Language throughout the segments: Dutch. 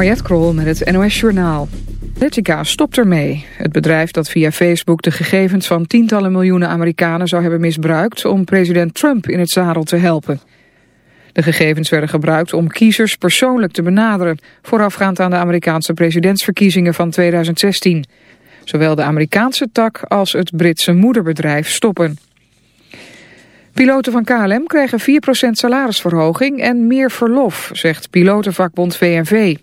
Mariette Krol met het NOS Journaal. Analytica stopt ermee. Het bedrijf dat via Facebook de gegevens van tientallen miljoenen Amerikanen zou hebben misbruikt om president Trump in het zadel te helpen. De gegevens werden gebruikt om kiezers persoonlijk te benaderen, voorafgaand aan de Amerikaanse presidentsverkiezingen van 2016. Zowel de Amerikaanse tak als het Britse moederbedrijf stoppen. Piloten van KLM krijgen 4% salarisverhoging en meer verlof, zegt pilotenvakbond VNV.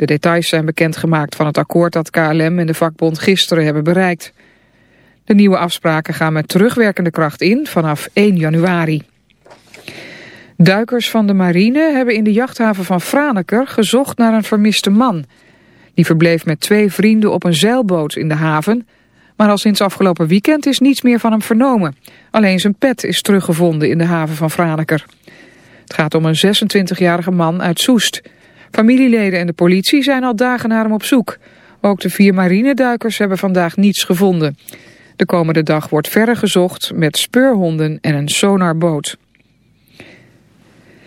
De details zijn bekendgemaakt van het akkoord dat KLM en de vakbond gisteren hebben bereikt. De nieuwe afspraken gaan met terugwerkende kracht in vanaf 1 januari. Duikers van de marine hebben in de jachthaven van Franeker gezocht naar een vermiste man. Die verbleef met twee vrienden op een zeilboot in de haven... maar al sinds afgelopen weekend is niets meer van hem vernomen. Alleen zijn pet is teruggevonden in de haven van Franeker. Het gaat om een 26-jarige man uit Soest... Familieleden en de politie zijn al dagen naar hem op zoek. Ook de vier marineduikers hebben vandaag niets gevonden. De komende dag wordt verder gezocht met speurhonden en een sonarboot.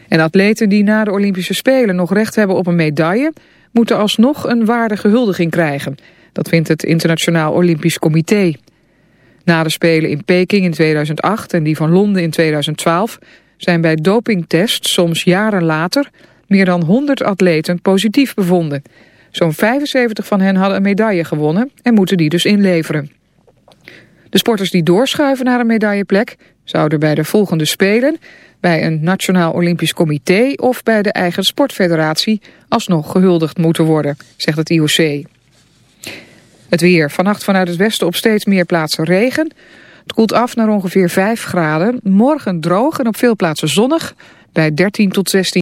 En atleten die na de Olympische Spelen nog recht hebben op een medaille... moeten alsnog een waardige huldiging krijgen. Dat vindt het Internationaal Olympisch Comité. Na de Spelen in Peking in 2008 en die van Londen in 2012... zijn bij dopingtests soms jaren later meer dan 100 atleten positief bevonden. Zo'n 75 van hen hadden een medaille gewonnen en moeten die dus inleveren. De sporters die doorschuiven naar een medailleplek zouden bij de volgende Spelen, bij een Nationaal Olympisch Comité of bij de eigen sportfederatie alsnog gehuldigd moeten worden, zegt het IOC. Het weer. Vannacht vanuit het westen op steeds meer plaatsen regen. Het koelt af naar ongeveer 5 graden. Morgen droog en op veel plaatsen zonnig bij 13 tot 16.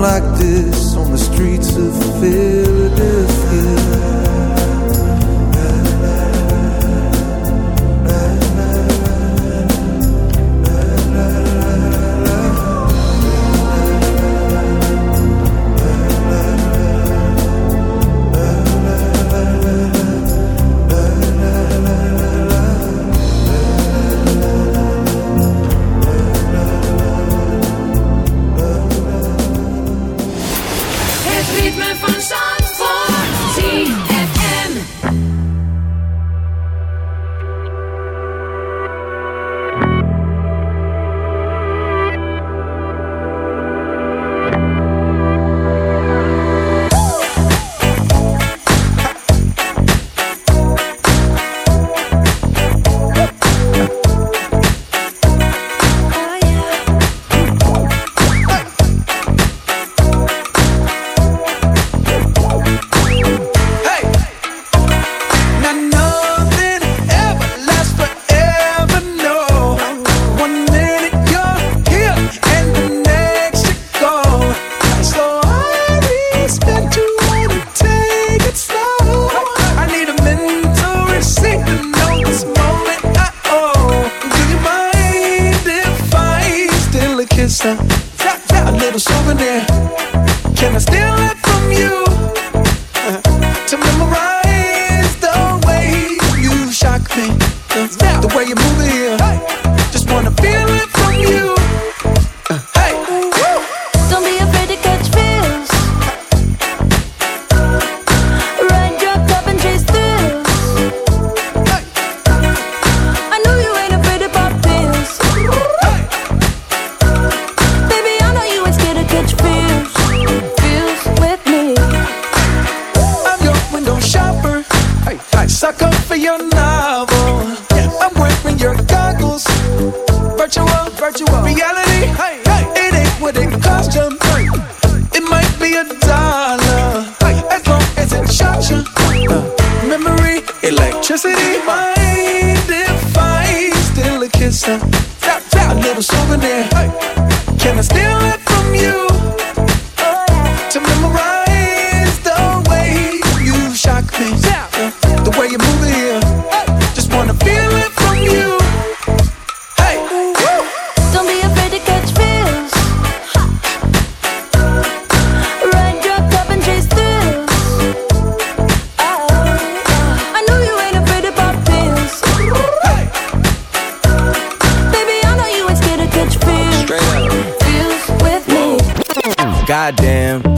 Like this on the streets of Philadelphia? Goddamn,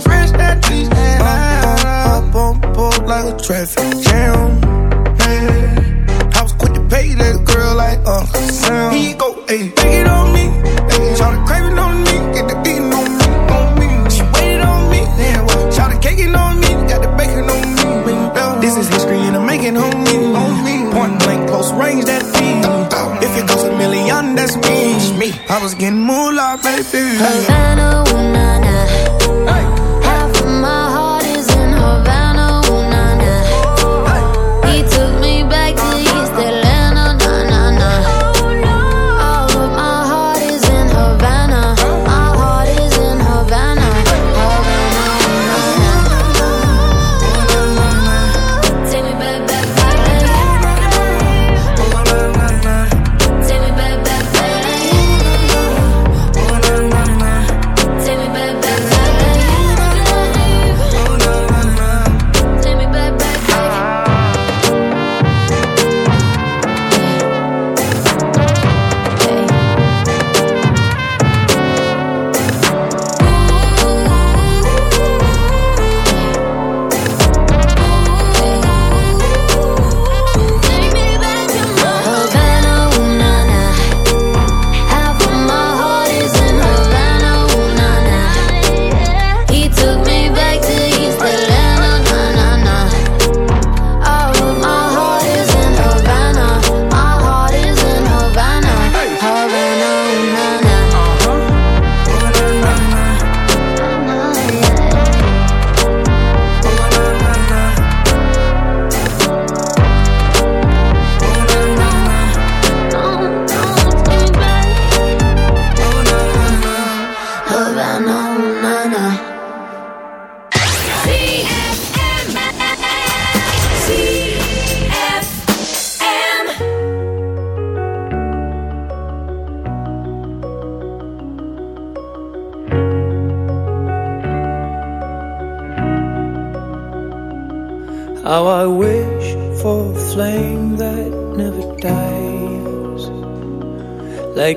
Fresh that cheese, And I up on board like a traffic jam. Man. I was quick to pay that girl like Uncle Sam. He go, ayy, take it on me. Ayy, try to crave on me. Get the beating on me, on me. She waited on me. Then what? Try cake on me. Got the bacon on me. This is history and I'm making. On me. Point blank, close range, that feed. If it goes a million, that's me. me. I was getting moolah, baby. Havana,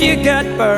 if you got burned.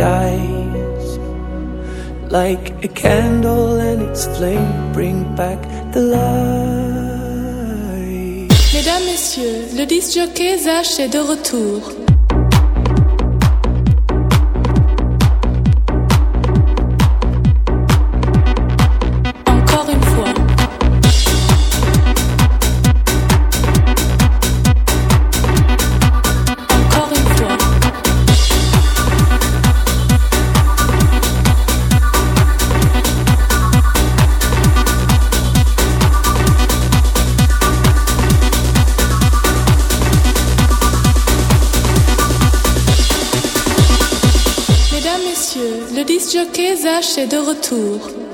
dies like a candle and its flame bring back the light. Mesdames, messieurs, le disc jockey Zach est de retour. disc jockey Zach est de retour.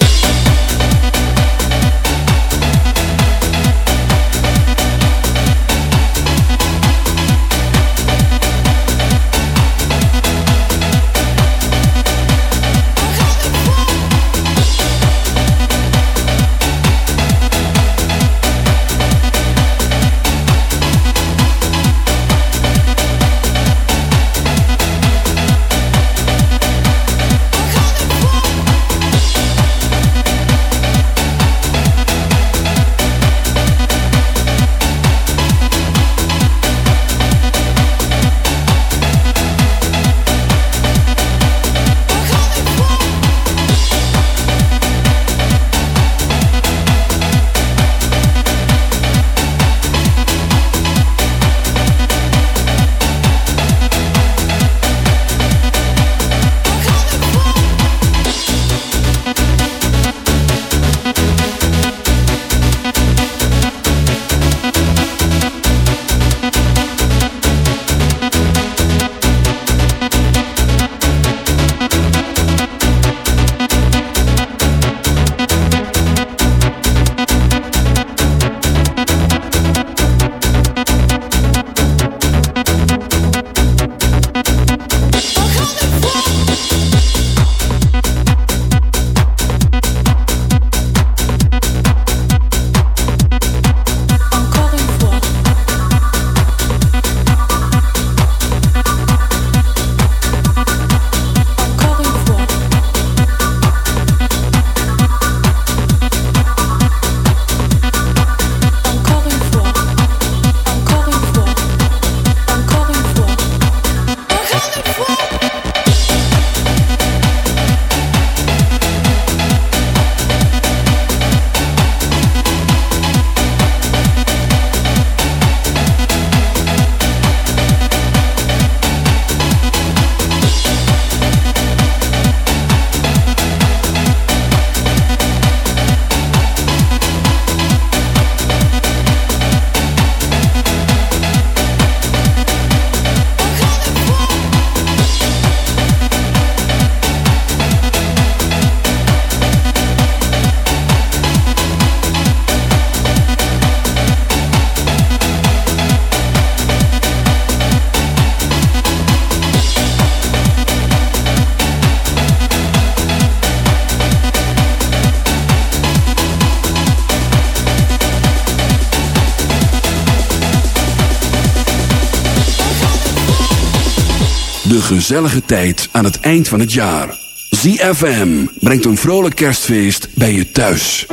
Gezellige tijd aan het eind van het jaar. ZFM brengt een vrolijk kerstfeest bij je thuis.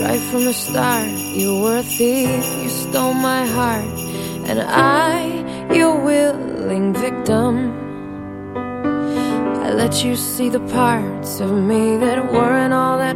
Right from the start, you were a thief, you stole my heart, and I, your willing victim. I let you see the parts of me that weren't all that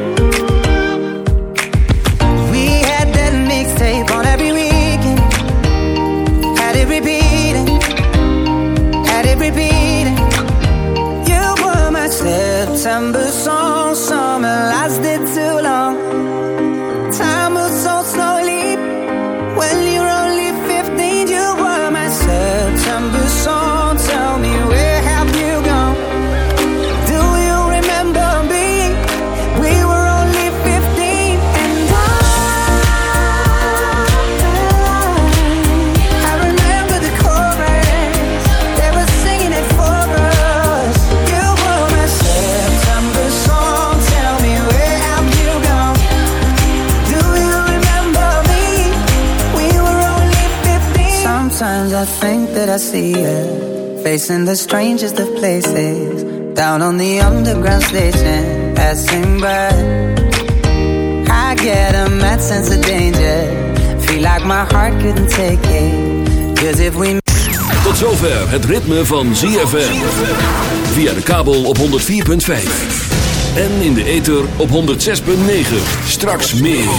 September I see you facing the strangest of places. Down on the underground station, passing by. I get a mad sense of danger. Feel like my heart couldn't take it. Cause if we Tot zover het ritme van ZFM. Via de kabel op 104.5. En in de ether op 106.9. Straks meer.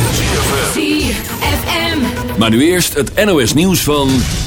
ZFM. Maar nu eerst het NOS nieuws van 2.